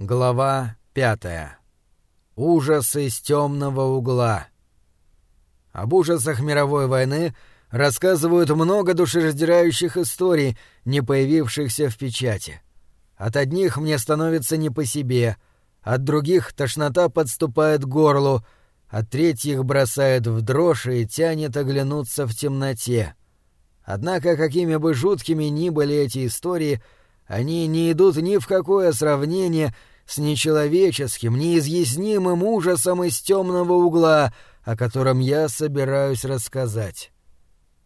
Глава пятая. Ужасы с темного угла. Об ужасах мировой войны рассказывают много душераздирающих историй, не появившихся в печати. От одних мне становится не по себе, от других тошнота подступает к горлу, от третьих бросает в дрожь и тянет оглянуться в темноте. Однако, какими бы жуткими ни были эти истории, они не идут ни в какое сравнение с нечеловеческим, неизъяснимым ужасом из темного угла, о котором я собираюсь рассказать.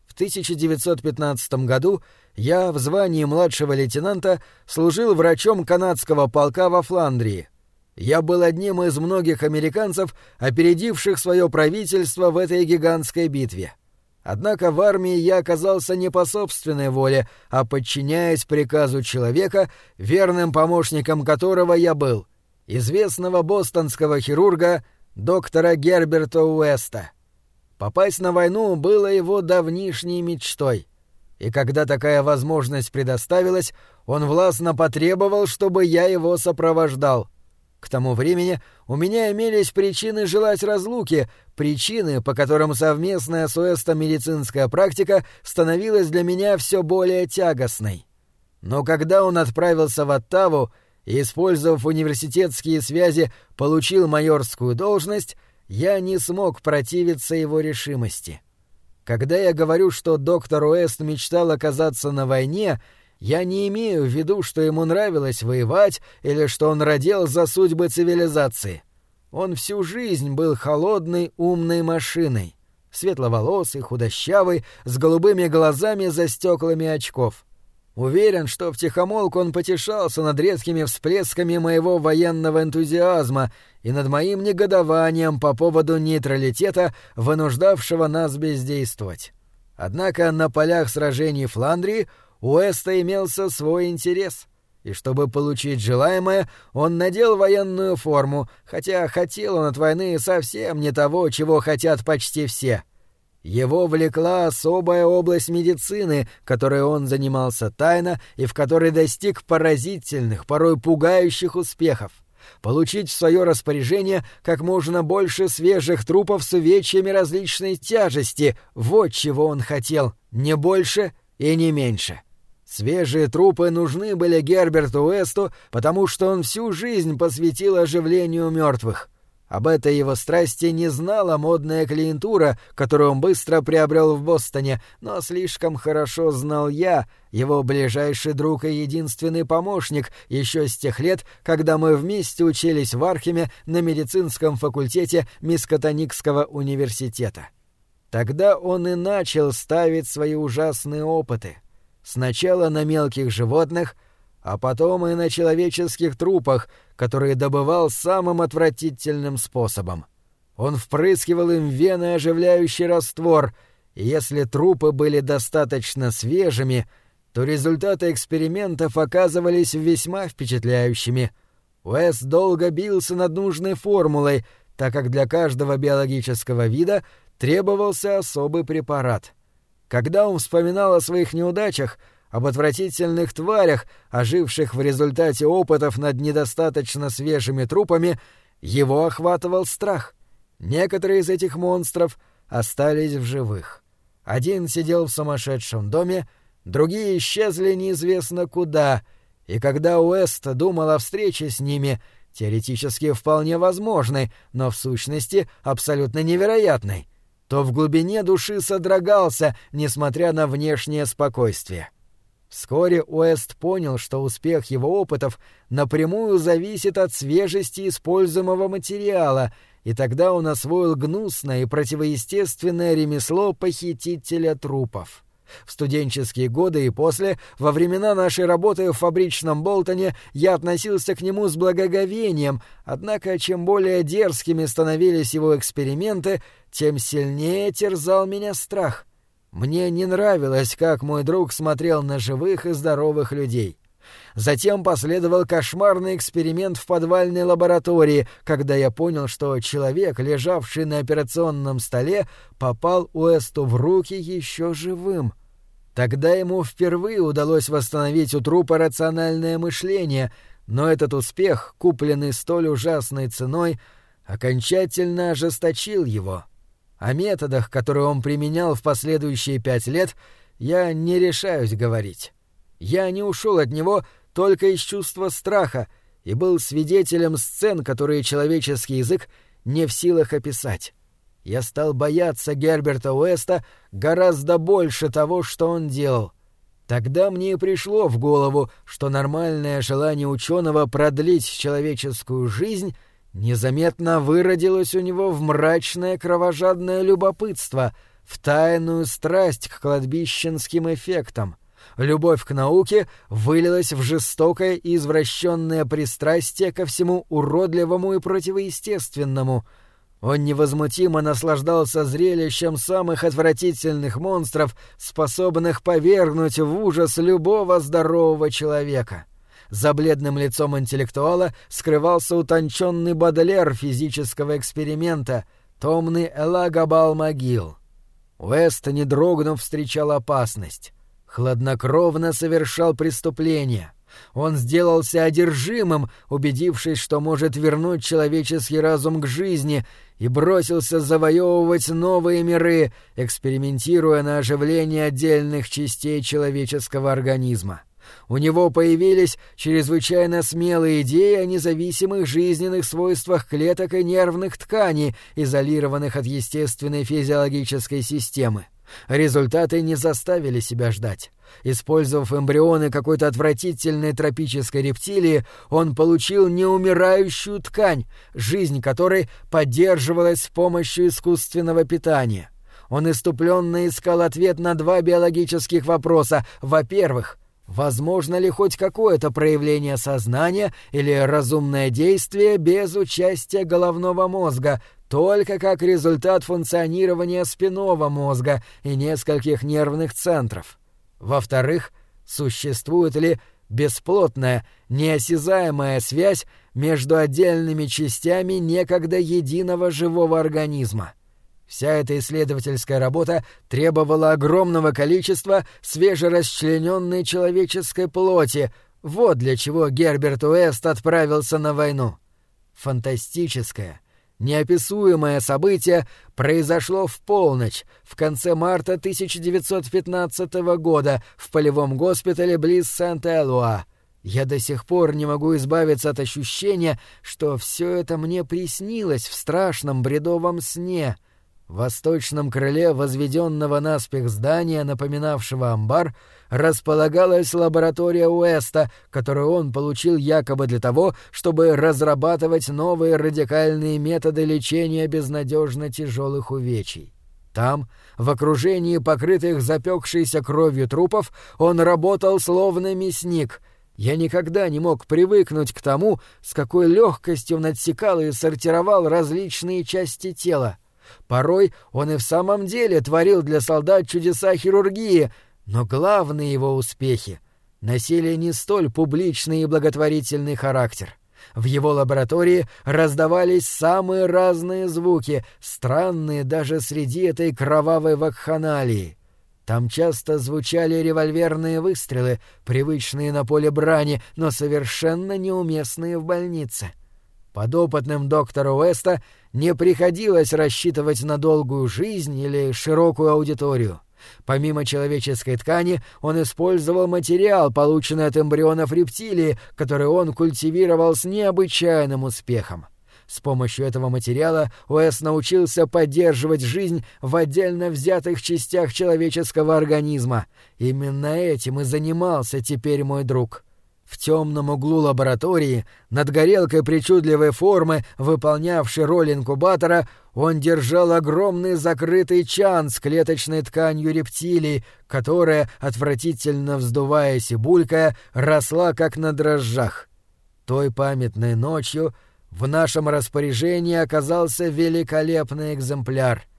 В 1915 году я в звании младшего лейтенанта служил врачом канадского полка во Фландрии. Я был одним из многих американцев, опередивших свое правительство в этой гигантской битве. Однако в армии я оказался не по собственной воле, а подчиняясь приказу человека, верным помощником которого я был, известного бостонского хирурга доктора Герберта Уэста. Попасть на войну было его давнишней мечтой. И когда такая возможность предоставилась, он властно потребовал, чтобы я его сопровождал — к тому времени у меня имелись причины желать разлуки, причины, по которым совместная с Уэстом медицинская практика становилась для меня все более тягостной. Но когда он отправился в Оттаву и, использовав университетские связи, получил майорскую должность, я не смог противиться его решимости. Когда я говорю, что доктор Уэст мечтал оказаться на войне — я не имею в виду, что ему нравилось воевать или что он родил за судьбы цивилизации. Он всю жизнь был холодной, умной машиной, светловолосый, худощавый, с голубыми глазами за стеклами очков. Уверен, что втихомолку он потешался над редкими всплесками моего военного энтузиазма и над моим негодованием по поводу нейтралитета, вынуждавшего нас бездействовать. Однако на полях сражений Фландрии у Эста имелся свой интерес, и чтобы получить желаемое, он надел военную форму, хотя хотел он от войны совсем не того, чего хотят почти все. Его влекла особая область медицины, которой он занимался тайно и в которой достиг поразительных, порой пугающих успехов получить в свое распоряжение как можно больше свежих трупов с увечьями различной тяжести. Вот чего он хотел, не больше и не меньше. Свежие трупы нужны были Герберту Уэсту, потому что он всю жизнь посвятил оживлению мертвых. Об этой его страсти не знала модная клиентура, которую он быстро приобрел в Бостоне, но слишком хорошо знал я, его ближайший друг и единственный помощник, еще с тех лет, когда мы вместе учились в Археме на медицинском факультете Мискотоникского университета. Тогда он и начал ставить свои ужасные опыты — Сначала на мелких животных, а потом и на человеческих трупах, которые добывал самым отвратительным способом. Он впрыскивал им вены оживляющий раствор, и если трупы были достаточно свежими, то результаты экспериментов оказывались весьма впечатляющими. Уэс долго бился над нужной формулой, так как для каждого биологического вида требовался особый препарат — когда он вспоминал о своих неудачах, об отвратительных тварях, оживших в результате опытов над недостаточно свежими трупами, его охватывал страх. Некоторые из этих монстров остались в живых. Один сидел в сумасшедшем доме, другие исчезли неизвестно куда, и когда Уэст думал о встрече с ними, теоретически вполне возможной, но в сущности абсолютно невероятной, то в глубине души содрогался, несмотря на внешнее спокойствие. Вскоре Уэст понял, что успех его опытов напрямую зависит от свежести используемого материала, и тогда он освоил гнусное и противоестественное ремесло похитителя трупов. В студенческие годы и после, во времена нашей работы в фабричном Болтоне, я относился к нему с благоговением, однако чем более дерзкими становились его эксперименты, тем сильнее терзал меня страх. Мне не нравилось, как мой друг смотрел на живых и здоровых людей. Затем последовал кошмарный эксперимент в подвальной лаборатории, когда я понял, что человек, лежавший на операционном столе, попал Уэсту в руки еще живым. Тогда ему впервые удалось восстановить у трупа рациональное мышление, но этот успех, купленный столь ужасной ценой, окончательно ожесточил его. О методах, которые он применял в последующие пять лет, я не решаюсь говорить. Я не ушел от него только из чувства страха и был свидетелем сцен, которые человеческий язык не в силах описать. Я стал бояться Герберта Уэста гораздо больше того, что он делал. Тогда мне и пришло в голову, что нормальное желание ученого продлить человеческую жизнь незаметно выродилось у него в мрачное кровожадное любопытство, в тайную страсть к кладбищенским эффектам. Любовь к науке вылилась в жестокое и извращенное пристрастие ко всему уродливому и противоестественному — он невозмутимо наслаждался зрелищем самых отвратительных монстров, способных повергнуть в ужас любого здорового человека. За бледным лицом интеллектуала скрывался утонченный Бадлер физического эксперимента, томный Элагабал Могил. Уэст, не дрогнув, встречал опасность. Хладнокровно совершал преступления. Он сделался одержимым, убедившись, что может вернуть человеческий разум к жизни, и бросился завоевывать новые миры, экспериментируя на оживлении отдельных частей человеческого организма. У него появились чрезвычайно смелые идеи о независимых жизненных свойствах клеток и нервных тканей, изолированных от естественной физиологической системы. Результаты не заставили себя ждать. Использовав эмбрионы какой-то отвратительной тропической рептилии, он получил неумирающую ткань, жизнь которой поддерживалась с помощью искусственного питания. Он иступленно искал ответ на два биологических вопроса. Во-первых, возможно ли хоть какое-то проявление сознания или разумное действие без участия головного мозга, только как результат функционирования спинного мозга и нескольких нервных центров? Во-вторых, существует ли бесплотная, неосязаемая связь между отдельными частями некогда единого живого организма. Вся эта исследовательская работа требовала огромного количества свежерасчлененной человеческой плоти. Вот для чего Герберт Уэст отправился на войну. Фантастическая, Неописуемое событие произошло в полночь, в конце марта 1915 года, в полевом госпитале близ Сент-Элуа. Я до сих пор не могу избавиться от ощущения, что все это мне приснилось в страшном бредовом сне — в восточном крыле возведенного наспех здания, напоминавшего амбар, располагалась лаборатория Уэста, которую он получил якобы для того, чтобы разрабатывать новые радикальные методы лечения безнадежно тяжелых увечий. Там, в окружении покрытых запекшейся кровью трупов, он работал словно мясник. Я никогда не мог привыкнуть к тому, с какой легкостью он отсекал и сортировал различные части тела. Порой он и в самом деле творил для солдат чудеса хирургии, но главные его успехи носили не столь публичный и благотворительный характер. В его лаборатории раздавались самые разные звуки, странные даже среди этой кровавой вакханалии. Там часто звучали револьверные выстрелы, привычные на поле брани, но совершенно неуместные в больнице. Подопытным доктора Уэста не приходилось рассчитывать на долгую жизнь или широкую аудиторию. Помимо человеческой ткани, он использовал материал, полученный от эмбрионов рептилии, который он культивировал с необычайным успехом. С помощью этого материала Уэс научился поддерживать жизнь в отдельно взятых частях человеческого организма. Именно этим и занимался теперь мой друг. В темном углу лаборатории, над горелкой причудливой формы, выполнявшей роль инкубатора, он держал огромный закрытый чан с клеточной тканью рептилий, которая, отвратительно вздуваясь и булькая, росла как на дрожжах. Той памятной ночью в нашем распоряжении оказался великолепный экземпляр —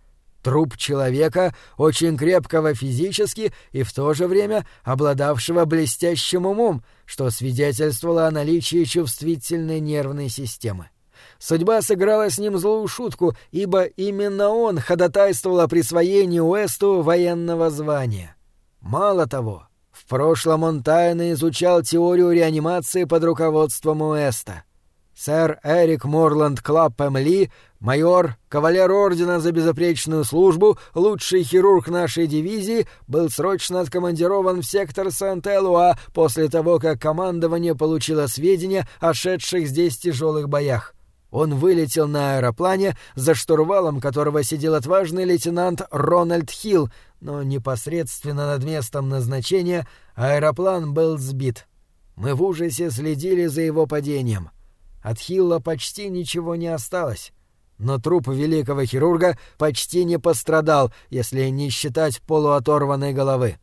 Труп человека, очень крепкого физически и в то же время обладавшего блестящим умом, что свидетельствовало о наличии чувствительной нервной системы. Судьба сыграла с ним злую шутку, ибо именно он ходатайствовал о присвоении Уэсту военного звания. Мало того, В прошлом он тайно изучал теорию реанимации под руководством Уэста. Сэр Эрик Морланд Клаппем Ли, майор, кавалер ордена за безупречную службу, лучший хирург нашей дивизии, был срочно откомандирован в сектор Сент-Элуа после того, как командование получило сведения о шедших здесь тяжелых боях. Он вылетел на аэроплане, за штурвалом которого сидел отважный лейтенант Рональд Хилл, но непосредственно над местом назначения аэроплан был сбит. Мы в ужасе следили за его падением. От Хилла почти ничего не осталось. Но труп великого хирурга почти не пострадал, если не считать полуоторванной головы.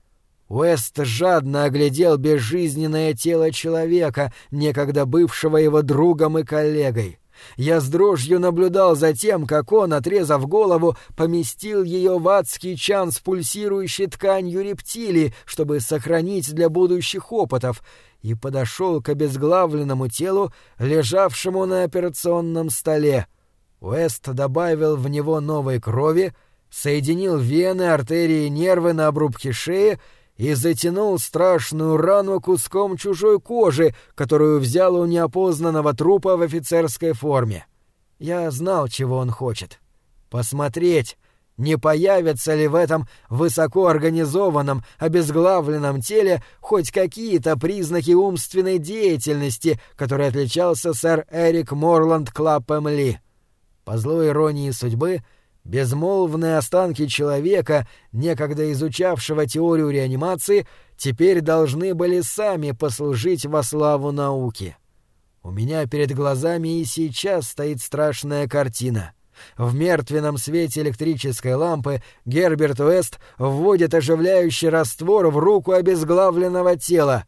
Уэст жадно оглядел безжизненное тело человека, некогда бывшего его другом и коллегой. Я с дрожью наблюдал за тем, как он, отрезав голову, поместил ее в адский чан с пульсирующей тканью рептилии, чтобы сохранить для будущих опытов, и подошел к обезглавленному телу, лежавшему на операционном столе. Уэст добавил в него новой крови, соединил вены, артерии и нервы на обрубке шеи и затянул страшную рану куском чужой кожи, которую взял у неопознанного трупа в офицерской форме. Я знал, чего он хочет. Посмотреть, не появятся ли в этом высокоорганизованном, обезглавленном теле хоть какие-то признаки умственной деятельности, которой отличался сэр Эрик Морланд Клаппем Ли. По злой иронии судьбы, безмолвные останки человека, некогда изучавшего теорию реанимации, теперь должны были сами послужить во славу науки. У меня перед глазами и сейчас стоит страшная картина — в мертвенном свете электрической лампы Герберт Уэст вводит оживляющий раствор в руку обезглавленного тела.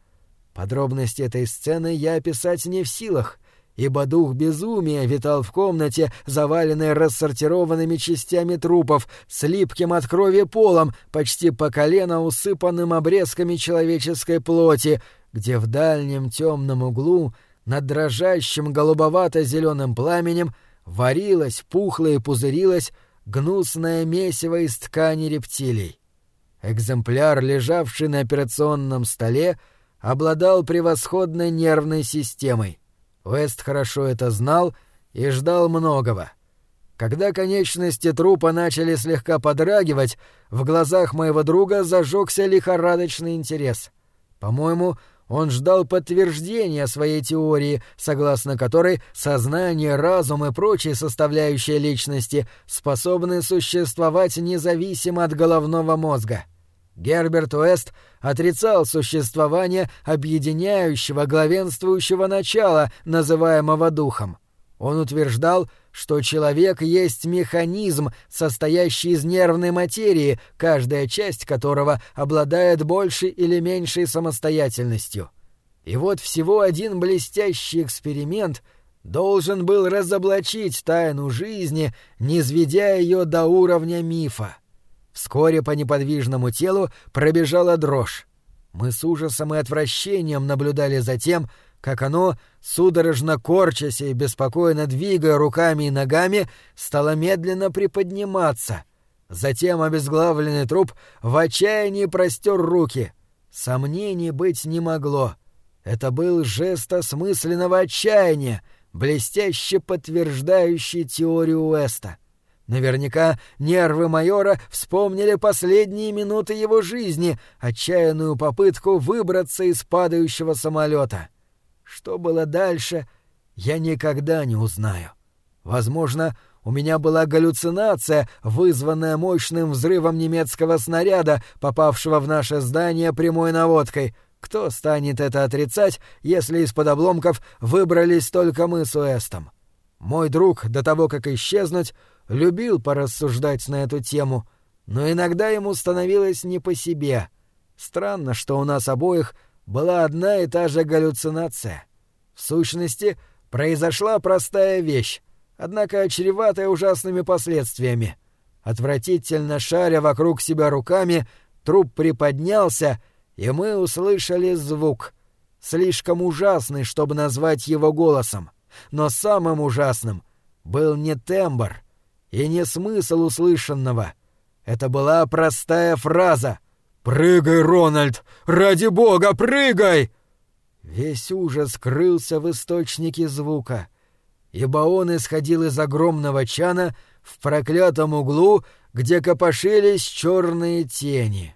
Подробности этой сцены я описать не в силах, ибо дух безумия витал в комнате, заваленной рассортированными частями трупов, с липким от крови полом, почти по колено усыпанным обрезками человеческой плоти, где в дальнем темном углу, над дрожащим голубовато-зеленым пламенем, варилась, пухла и пузырилась гнусное месиво из ткани рептилий. Экземпляр, лежавший на операционном столе, обладал превосходной нервной системой. Вест хорошо это знал и ждал многого. Когда конечности трупа начали слегка подрагивать, в глазах моего друга зажегся лихорадочный интерес. По-моему, он ждал подтверждения своей теории, согласно которой сознание, разум и прочие составляющие личности способны существовать независимо от головного мозга. Герберт Уэст отрицал существование объединяющего, главенствующего начала, называемого духом. Он утверждал, что человек есть механизм, состоящий из нервной материи, каждая часть которого обладает большей или меньшей самостоятельностью. И вот всего один блестящий эксперимент должен был разоблачить тайну жизни, низведя ее до уровня мифа. Вскоре по неподвижному телу пробежала дрожь. Мы с ужасом и отвращением наблюдали за тем, как оно, судорожно корчась и беспокойно двигая руками и ногами, стало медленно приподниматься. Затем обезглавленный труп в отчаянии простер руки. Сомнений быть не могло. Это был жест осмысленного отчаяния, блестяще подтверждающий теорию Уэста. Наверняка нервы майора вспомнили последние минуты его жизни, отчаянную попытку выбраться из падающего самолета. Что было дальше, я никогда не узнаю. Возможно, у меня была галлюцинация, вызванная мощным взрывом немецкого снаряда, попавшего в наше здание прямой наводкой. Кто станет это отрицать, если из-под обломков выбрались только мы с Уэстом? Мой друг, до того, как исчезнуть, любил порассуждать на эту тему, но иногда ему становилось не по себе. Странно, что у нас обоих была одна и та же галлюцинация. В сущности, произошла простая вещь, однако чреватая ужасными последствиями. Отвратительно шаря вокруг себя руками, труп приподнялся, и мы услышали звук, слишком ужасный, чтобы назвать его голосом. Но самым ужасным был не тембр и не смысл услышанного. Это была простая фраза — «Прыгай, Рональд! Ради бога, прыгай!» Весь ужас скрылся в источнике звука, ибо он исходил из огромного чана в проклятом углу, где копошились черные тени.